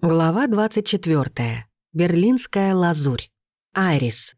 Глава 24. Берлинская лазурь. Айрис.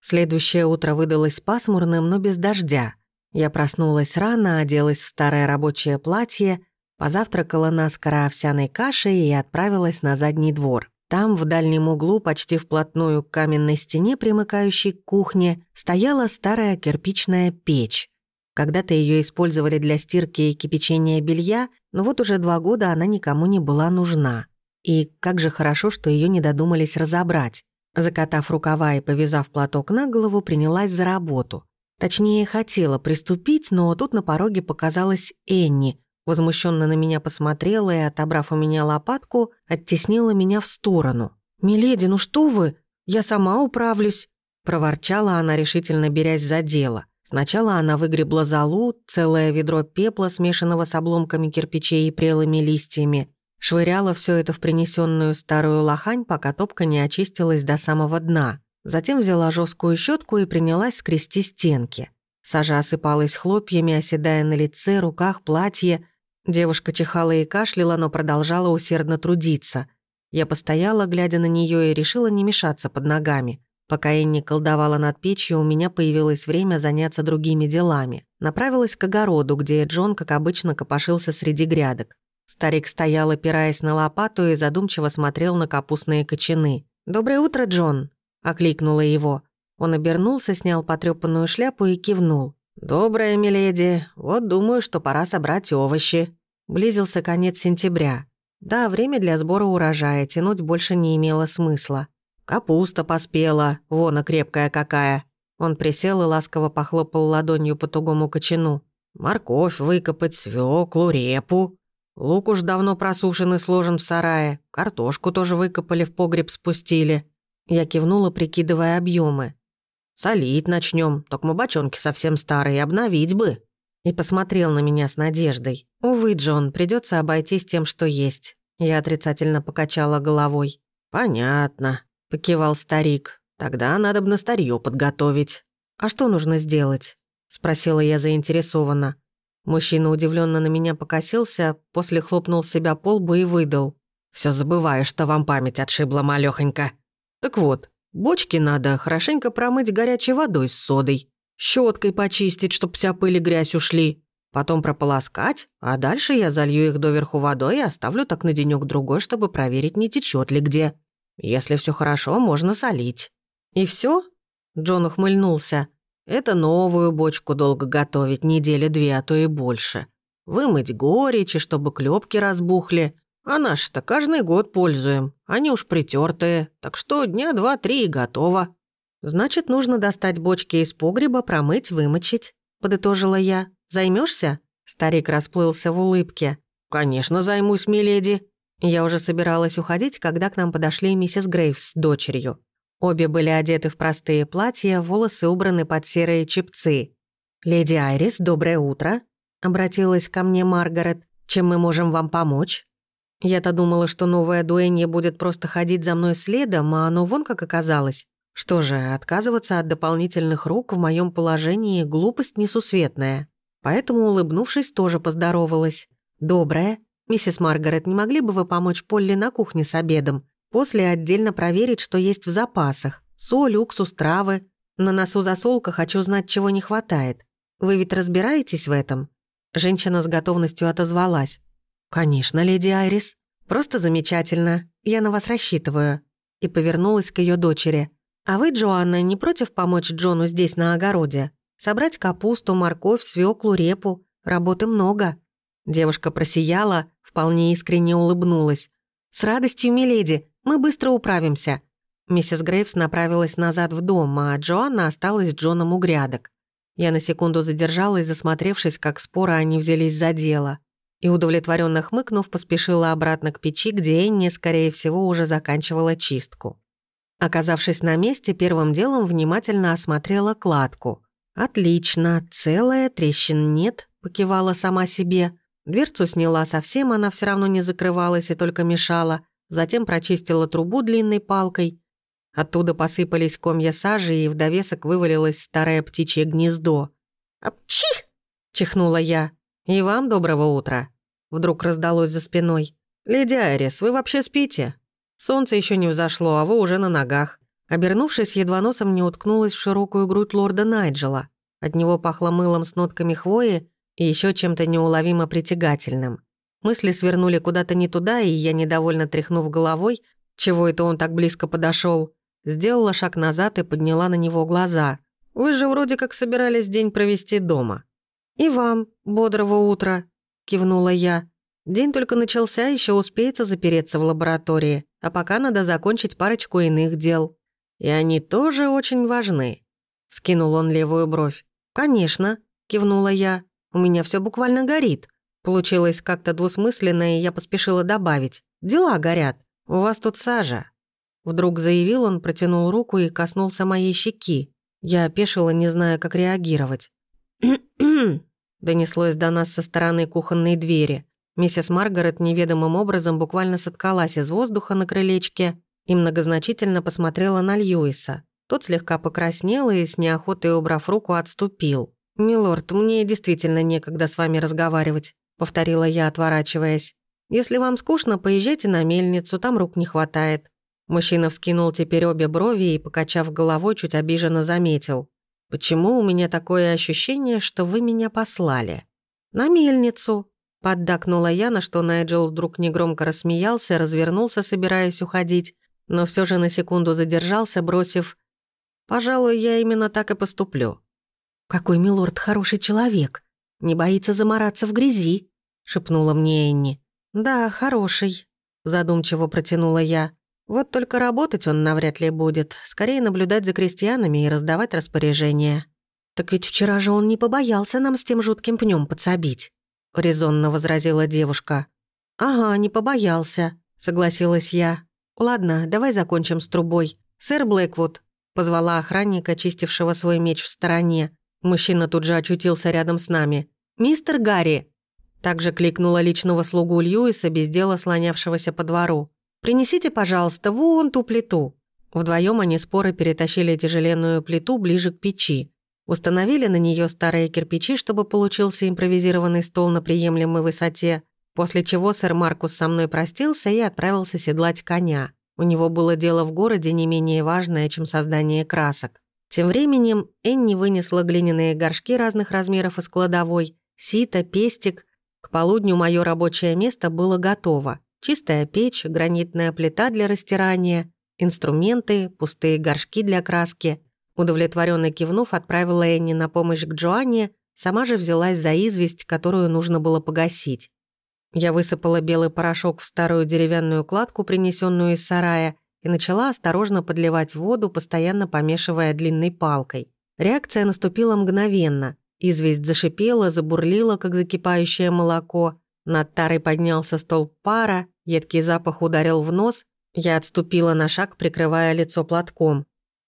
Следующее утро выдалось пасмурным, но без дождя. Я проснулась рано, оделась в старое рабочее платье, позавтракала наскоро овсяной кашей и отправилась на задний двор. Там, в дальнем углу, почти вплотную к каменной стене, примыкающей к кухне, стояла старая кирпичная печь. Когда-то ее использовали для стирки и кипячения белья, но вот уже два года она никому не была нужна. И как же хорошо, что ее не додумались разобрать. Закатав рукава и повязав платок на голову, принялась за работу. Точнее, хотела приступить, но тут на пороге показалась Энни. Возмущенно на меня посмотрела и, отобрав у меня лопатку, оттеснила меня в сторону. «Миледи, ну что вы? Я сама управлюсь!» Проворчала она, решительно берясь за дело. Сначала она выгребла золу, целое ведро пепла, смешанного с обломками кирпичей и прелыми листьями, швыряла все это в принесенную старую лохань, пока топка не очистилась до самого дна. Затем взяла жесткую щетку и принялась скрести стенки. Сажа осыпалась хлопьями, оседая на лице, руках, платье. Девушка чихала и кашляла, но продолжала усердно трудиться. Я постояла, глядя на нее, и решила не мешаться под ногами. Пока Энни колдовала над печью, у меня появилось время заняться другими делами. Направилась к огороду, где Джон, как обычно, копошился среди грядок. Старик стоял, опираясь на лопату, и задумчиво смотрел на капустные кочаны. «Доброе утро, Джон!» — окликнула его. Он обернулся, снял потрёпанную шляпу и кивнул. «Доброе, миледи. Вот думаю, что пора собрать овощи». Близился конец сентября. Да, время для сбора урожая тянуть больше не имело смысла. Капуста поспела, вон и крепкая какая. Он присел и ласково похлопал ладонью по тугому кочану. Морковь выкопать, свеклу, репу. Лук уж давно просушен и сложен в сарае. Картошку тоже выкопали, в погреб спустили. Я кивнула, прикидывая объемы. Солить начнем, только мы бочонки совсем старые, обновить бы. И посмотрел на меня с надеждой. Увы, Джон, придется обойтись тем, что есть. Я отрицательно покачала головой. Понятно покивал старик. «Тогда надо бы на старье подготовить». «А что нужно сделать?» — спросила я заинтересованно. Мужчина удивленно на меня покосился, после хлопнул себя по лбу и выдал. Все забываю, что вам память отшибла, малёхонька. Так вот, бочки надо хорошенько промыть горячей водой с содой, щеткой почистить, чтоб вся пыль и грязь ушли, потом прополоскать, а дальше я залью их доверху водой и оставлю так на денёк другой чтобы проверить, не течет ли где. Если все хорошо, можно солить». «И все? Джон ухмыльнулся. «Это новую бочку долго готовить, недели две, а то и больше. Вымыть горечи, чтобы клепки разбухли. А наши-то каждый год пользуем. Они уж притертые, так что дня два-три и готово». «Значит, нужно достать бочки из погреба, промыть, вымочить», — подытожила я. Займешься? Старик расплылся в улыбке. «Конечно займусь, миледи», я уже собиралась уходить, когда к нам подошли миссис Грейвс с дочерью. Обе были одеты в простые платья, волосы убраны под серые чепцы. «Леди Айрис, доброе утро», — обратилась ко мне Маргарет. «Чем мы можем вам помочь?» Я-то думала, что новая дуэнья будет просто ходить за мной следом, а оно вон как оказалось. Что же, отказываться от дополнительных рук в моем положении — глупость несусветная. Поэтому, улыбнувшись, тоже поздоровалась. «Доброе. «Миссис Маргарет, не могли бы вы помочь Полли на кухне с обедом? После отдельно проверить, что есть в запасах. Соль, уксус, травы. На носу засолка хочу знать, чего не хватает. Вы ведь разбираетесь в этом?» Женщина с готовностью отозвалась. «Конечно, леди Айрис. Просто замечательно. Я на вас рассчитываю». И повернулась к ее дочери. «А вы, Джоанна, не против помочь Джону здесь на огороде? Собрать капусту, морковь, свеклу, репу. Работы много». Девушка просияла, вполне искренне улыбнулась. «С радостью, миледи, мы быстро управимся». Миссис Грейвс направилась назад в дом, а Джоанна осталась Джоном у грядок. Я на секунду задержалась, засмотревшись, как споро они взялись за дело. И, удовлетворенно хмыкнув, поспешила обратно к печи, где Энни, скорее всего, уже заканчивала чистку. Оказавшись на месте, первым делом внимательно осмотрела кладку. «Отлично, целая, трещин нет», — покивала сама себе. Дверцу сняла совсем, она все равно не закрывалась и только мешала. Затем прочистила трубу длинной палкой. Оттуда посыпались комья сажи, и в довесок вывалилось старое птичье гнездо. «Апчи!» — чихнула я. «И вам доброго утра!» Вдруг раздалось за спиной. «Леди Айрис, вы вообще спите? Солнце еще не взошло, а вы уже на ногах». Обернувшись, едва носом не уткнулась в широкую грудь лорда Найджела. От него пахло мылом с нотками хвои и еще чем-то неуловимо притягательным. Мысли свернули куда-то не туда, и я, недовольно тряхнув головой, чего это он так близко подошел, сделала шаг назад и подняла на него глаза. «Вы же вроде как собирались день провести дома». «И вам бодрого утра», — кивнула я. День только начался, еще успеется запереться в лаборатории, а пока надо закончить парочку иных дел. И они тоже очень важны. Скинул он левую бровь. «Конечно», — кивнула я. «У меня все буквально горит». Получилось как-то двусмысленно, и я поспешила добавить. «Дела горят. У вас тут сажа». Вдруг заявил он, протянул руку и коснулся моей щеки. Я опешила, не зная, как реагировать. донеслось до нас со стороны кухонной двери. Миссис Маргарет неведомым образом буквально соткалась из воздуха на крылечке и многозначительно посмотрела на Льюиса. Тот слегка покраснел и, с неохотой убрав руку, отступил. «Милорд, мне действительно некогда с вами разговаривать», — повторила я, отворачиваясь. «Если вам скучно, поезжайте на мельницу, там рук не хватает». Мужчина вскинул теперь обе брови и, покачав головой, чуть обиженно заметил. «Почему у меня такое ощущение, что вы меня послали?» «На мельницу», Поддакнула я, на что Найджел вдруг негромко рассмеялся, развернулся, собираясь уходить, но все же на секунду задержался, бросив «Пожалуй, я именно так и поступлю». «Какой милорд хороший человек! Не боится замораться в грязи!» — шепнула мне Энни. «Да, хороший», — задумчиво протянула я. «Вот только работать он навряд ли будет, скорее наблюдать за крестьянами и раздавать распоряжения». «Так ведь вчера же он не побоялся нам с тем жутким пнем подсобить» резонно возразила девушка. «Ага, не побоялся», — согласилась я. «Ладно, давай закончим с трубой. Сэр Блэквуд», — позвала охранника, чистившего свой меч в стороне. Мужчина тут же очутился рядом с нами. «Мистер Гарри!» Также кликнула личного слугу Льюиса, без дела слонявшегося по двору. «Принесите, пожалуйста, вон ту плиту». Вдвоем они споры перетащили тяжеленную плиту ближе к печи. Установили на нее старые кирпичи, чтобы получился импровизированный стол на приемлемой высоте, после чего сэр Маркус со мной простился и отправился седлать коня. У него было дело в городе не менее важное, чем создание красок. Тем временем Энни вынесла глиняные горшки разных размеров из кладовой, сито, пестик. К полудню мое рабочее место было готово. Чистая печь, гранитная плита для растирания, инструменты, пустые горшки для краски. Удовлетворенно кивнув, отправила Энни на помощь к Джоанне, сама же взялась за известь, которую нужно было погасить. Я высыпала белый порошок в старую деревянную кладку, принесенную из сарая, и начала осторожно подливать воду, постоянно помешивая длинной палкой. Реакция наступила мгновенно. Известь зашипела, забурлила, как закипающее молоко. Над тарой поднялся столб пара, едкий запах ударил в нос. Я отступила на шаг, прикрывая лицо платком.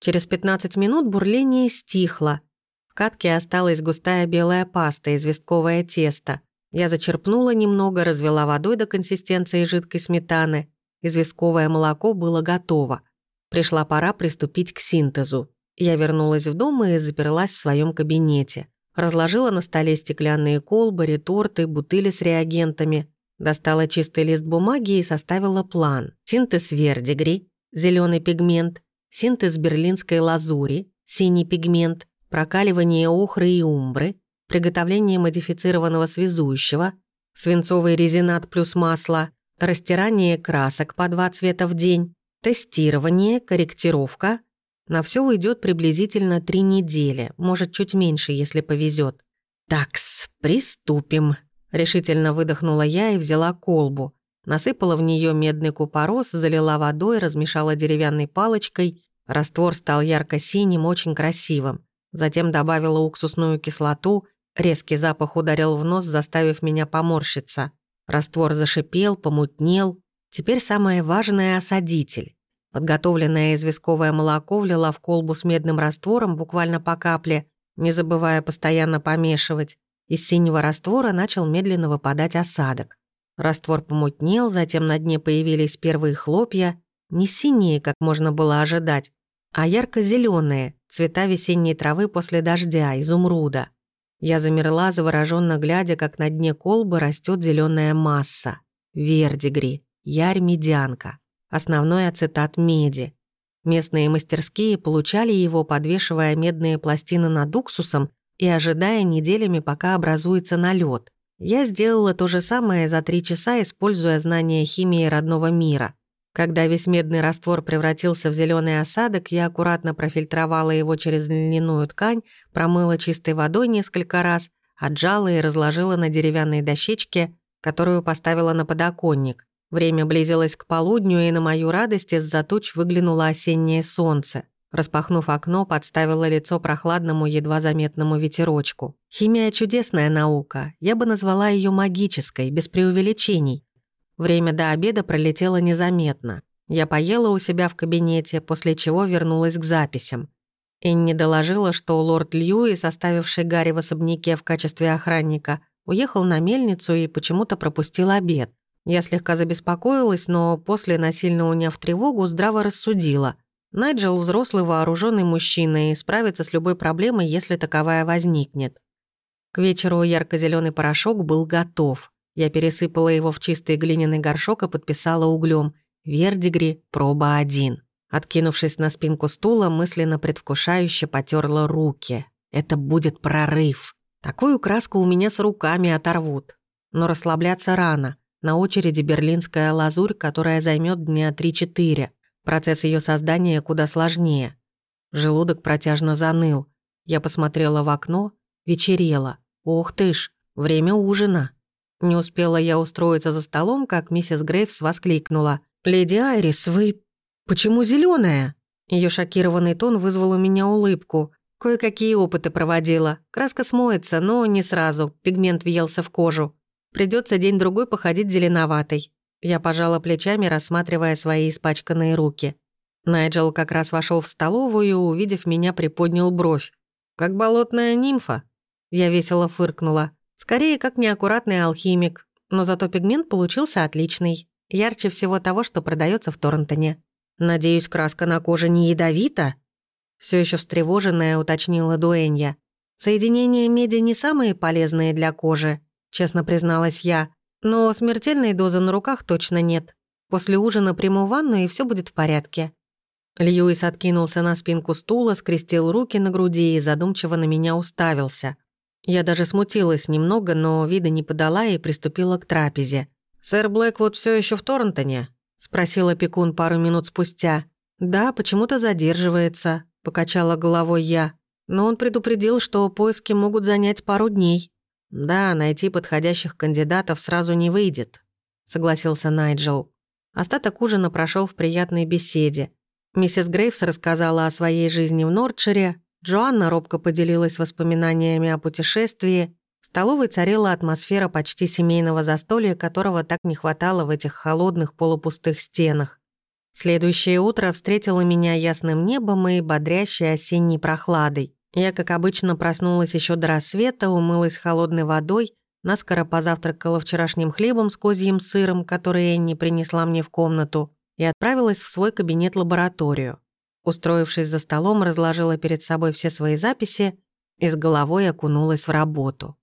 Через 15 минут бурление стихло. В катке осталась густая белая паста, известковое тесто. Я зачерпнула немного, развела водой до консистенции жидкой сметаны. Известковое молоко было готово. Пришла пора приступить к синтезу. Я вернулась в дом и заперлась в своем кабинете. Разложила на столе стеклянные колбы, реторты, бутыли с реагентами. Достала чистый лист бумаги и составила план. Синтез вердигри, зеленый пигмент, синтез берлинской лазури, синий пигмент, прокаливание охры и умбры, приготовление модифицированного связующего, свинцовый резинат плюс масло, растирание красок по два цвета в день, тестирование, корректировка. На все уйдет приблизительно три недели, может, чуть меньше, если повезет. «Такс, приступим», — решительно выдохнула я и взяла колбу. Насыпала в нее медный купорос, залила водой, размешала деревянной палочкой. Раствор стал ярко-синим, очень красивым. Затем добавила уксусную кислоту. Резкий запах ударил в нос, заставив меня поморщиться. Раствор зашипел, помутнел. Теперь самое важное — осадитель. Подготовленное известковое молоко влила в колбу с медным раствором буквально по капле, не забывая постоянно помешивать. Из синего раствора начал медленно выпадать осадок. Раствор помутнел, затем на дне появились первые хлопья, не синие, как можно было ожидать, а ярко зеленые цвета весенней травы после дождя, изумруда. Я замерла, завороженно глядя, как на дне колбы растет зеленая масса. Вердигри, ярь-медянка, основной ацетат меди. Местные мастерские получали его, подвешивая медные пластины над уксусом и ожидая неделями, пока образуется налет. Я сделала то же самое за три часа, используя знания химии родного мира. Когда весь медный раствор превратился в зеленый осадок, я аккуратно профильтровала его через льняную ткань, промыла чистой водой несколько раз, отжала и разложила на деревянной дощечке, которую поставила на подоконник. Время близилось к полудню, и на мою радость из-за туч выглянуло осеннее солнце. Распахнув окно, подставила лицо прохладному, едва заметному ветерочку. Химия — чудесная наука. Я бы назвала ее магической, без преувеличений. Время до обеда пролетело незаметно. Я поела у себя в кабинете, после чего вернулась к записям. Энни доложила, что лорд Льюи, составивший Гарри в особняке в качестве охранника, уехал на мельницу и почему-то пропустил обед. Я слегка забеспокоилась, но после, насильно уняв тревогу, здраво рассудила. Найджел — взрослый вооруженный мужчина и справится с любой проблемой, если таковая возникнет. К вечеру ярко зеленый порошок был готов. Я пересыпала его в чистый глиняный горшок и подписала углем «Вердигри, проба один». Откинувшись на спинку стула, мысленно предвкушающе потерла руки. Это будет прорыв. Такую краску у меня с руками оторвут. Но расслабляться рано. На очереди берлинская лазурь, которая займет дня 3-4. Процесс ее создания куда сложнее. Желудок протяжно заныл. Я посмотрела в окно. Вечерело. Ох ты ж, время ужина. Не успела я устроиться за столом, как миссис Грейвс воскликнула. «Леди Айрис, вы... почему зеленая? Ее шокированный тон вызвал у меня улыбку. Кое-какие опыты проводила. Краска смоется, но не сразу. Пигмент въелся в кожу. Придется день-другой походить зеленоватой. Я пожала плечами, рассматривая свои испачканные руки. Найджел как раз вошел в столовую и, увидев меня, приподнял бровь. «Как болотная нимфа?» Я весело фыркнула. «Скорее, как неаккуратный алхимик. Но зато пигмент получился отличный. Ярче всего того, что продается в Торнтоне. Надеюсь, краска на коже не ядовита?» Все еще встревоженная уточнила Дуэнья. «Соединения меди не самые полезные для кожи, честно призналась я. Но смертельной дозы на руках точно нет. После ужина приму ванну, и все будет в порядке». Льюис откинулся на спинку стула, скрестил руки на груди и задумчиво на меня уставился. Я даже смутилась немного, но вида не подала и приступила к трапезе. «Сэр Блэквуд все еще в Торнтоне?» — спросил опекун пару минут спустя. «Да, почему-то задерживается», — покачала головой я. «Но он предупредил, что поиски могут занять пару дней». «Да, найти подходящих кандидатов сразу не выйдет», — согласился Найджел. Остаток ужина прошел в приятной беседе. Миссис Грейвс рассказала о своей жизни в Нордшире, Джоанна робко поделилась воспоминаниями о путешествии, в столовой царила атмосфера почти семейного застолья, которого так не хватало в этих холодных полупустых стенах. Следующее утро встретило меня ясным небом и бодрящей осенней прохладой. Я, как обычно, проснулась еще до рассвета, умылась холодной водой, наскоро позавтракала вчерашним хлебом с козьим сыром, который Энни принесла мне в комнату, и отправилась в свой кабинет-лабораторию. Устроившись за столом, разложила перед собой все свои записи и с головой окунулась в работу.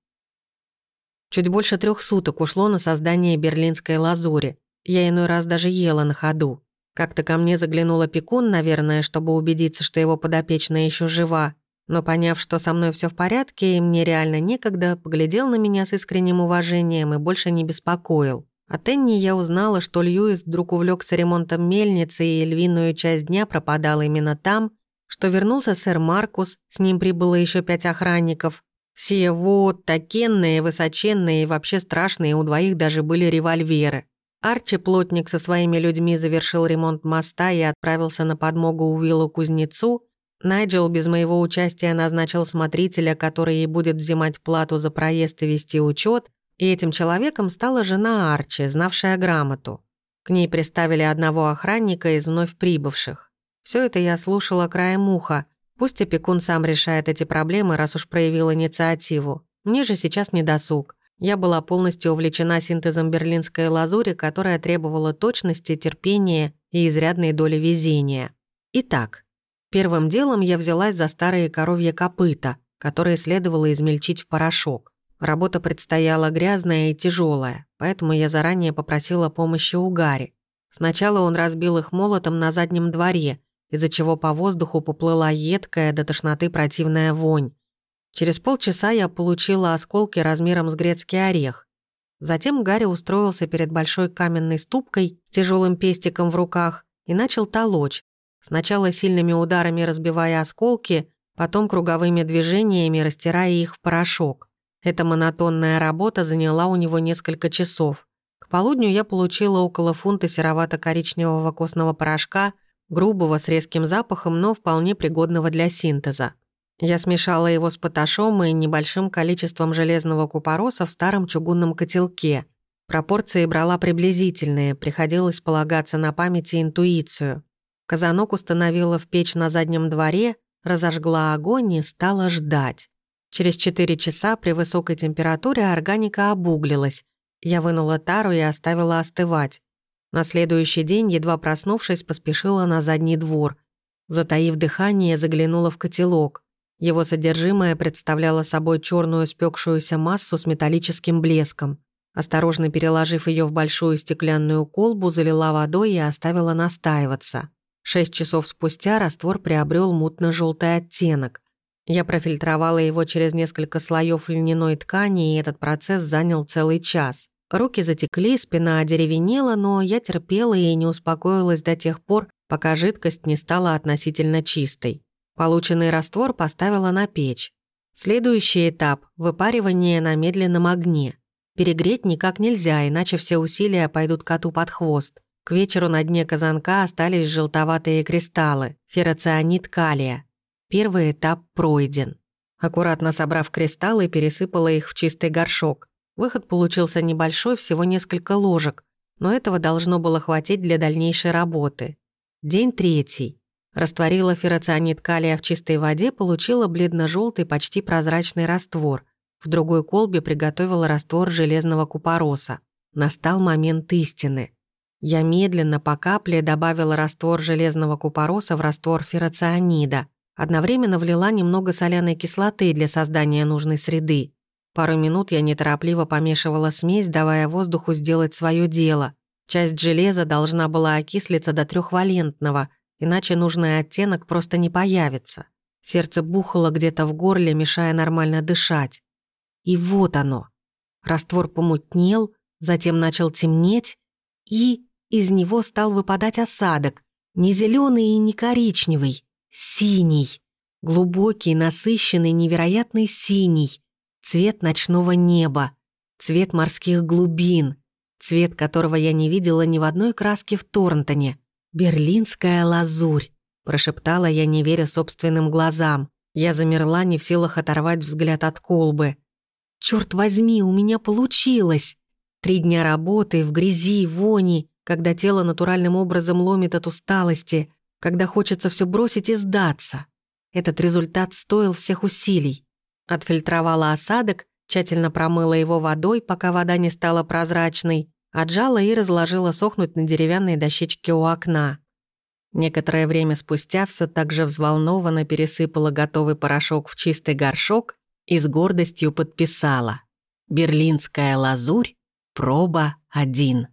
Чуть больше трех суток ушло на создание берлинской лазури. Я иной раз даже ела на ходу. Как-то ко мне заглянул опекун, наверное, чтобы убедиться, что его подопечная еще жива, но поняв, что со мной все в порядке и мне реально некогда, поглядел на меня с искренним уважением и больше не беспокоил. От Энни я узнала, что Льюис вдруг увлекся ремонтом мельницы и львиную часть дня пропадал именно там, что вернулся сэр Маркус, с ним прибыло еще пять охранников. Все вот, такенные, высоченные и вообще страшные, у двоих даже были револьверы. Арчи, плотник со своими людьми, завершил ремонт моста и отправился на подмогу Уиллу кузнецу, Найджел без моего участия назначил смотрителя, который ей будет взимать плату за проезд и вести учет, и этим человеком стала жена Арчи, знавшая грамоту. К ней приставили одного охранника из вновь прибывших. Все это я слушала краем уха. Пусть опекун сам решает эти проблемы, раз уж проявил инициативу. Мне же сейчас не досуг. Я была полностью увлечена синтезом берлинской лазури, которая требовала точности, терпения и изрядной доли везения. Итак, Первым делом я взялась за старые коровье копыта, которые следовало измельчить в порошок. Работа предстояла грязная и тяжелая, поэтому я заранее попросила помощи у Гарри. Сначала он разбил их молотом на заднем дворе, из-за чего по воздуху поплыла едкая до тошноты противная вонь. Через полчаса я получила осколки размером с грецкий орех. Затем Гарри устроился перед большой каменной ступкой с тяжелым пестиком в руках и начал толочь, сначала сильными ударами разбивая осколки, потом круговыми движениями растирая их в порошок. Эта монотонная работа заняла у него несколько часов. К полудню я получила около фунта серовато-коричневого костного порошка, грубого с резким запахом, но вполне пригодного для синтеза. Я смешала его с поташом и небольшим количеством железного купороса в старом чугунном котелке. Пропорции брала приблизительные, приходилось полагаться на память и интуицию. Казанок установила в печь на заднем дворе, разожгла огонь и стала ждать. Через 4 часа при высокой температуре органика обуглилась. Я вынула тару и оставила остывать. На следующий день, едва проснувшись, поспешила на задний двор. Затаив дыхание, заглянула в котелок. Его содержимое представляло собой черную спекшуюся массу с металлическим блеском. Осторожно переложив ее в большую стеклянную колбу, залила водой и оставила настаиваться. Шесть часов спустя раствор приобрел мутно желтый оттенок. Я профильтровала его через несколько слоев льняной ткани, и этот процесс занял целый час. Руки затекли, спина одеревенела, но я терпела и не успокоилась до тех пор, пока жидкость не стала относительно чистой. Полученный раствор поставила на печь. Следующий этап – выпаривание на медленном огне. Перегреть никак нельзя, иначе все усилия пойдут коту под хвост. К вечеру на дне казанка остались желтоватые кристаллы, ферроцианид калия. Первый этап пройден. Аккуратно собрав кристаллы, пересыпала их в чистый горшок. Выход получился небольшой, всего несколько ложек, но этого должно было хватить для дальнейшей работы. День третий. Растворила ферроцианид калия в чистой воде, получила бледно-желтый, почти прозрачный раствор. В другой колбе приготовила раствор железного купороса. Настал момент истины. Я медленно по капле добавила раствор железного купороса в раствор ферроцианида. Одновременно влила немного соляной кислоты для создания нужной среды. Пару минут я неторопливо помешивала смесь, давая воздуху сделать свое дело. Часть железа должна была окислиться до трехвалентного, иначе нужный оттенок просто не появится. Сердце бухало где-то в горле, мешая нормально дышать. И вот оно. Раствор помутнел, затем начал темнеть, и из него стал выпадать осадок, не зеленый и не коричневый, синий, глубокий, насыщенный, невероятный синий, цвет ночного неба, цвет морских глубин, цвет которого я не видела ни в одной краске в Торнтоне — «Берлинская лазурь», — прошептала я, не веря собственным глазам. Я замерла, не в силах оторвать взгляд от колбы. «Чёрт возьми, у меня получилось!» Три дня работы в грязи, вони, когда тело натуральным образом ломит от усталости, когда хочется все бросить и сдаться. Этот результат стоил всех усилий. Отфильтровала осадок, тщательно промыла его водой, пока вода не стала прозрачной, Отжала и разложила сохнуть на деревянной дощечке у окна. Некоторое время спустя все так же взволнованно пересыпала готовый порошок в чистый горшок и с гордостью подписала «Берлинская лазурь, проба один».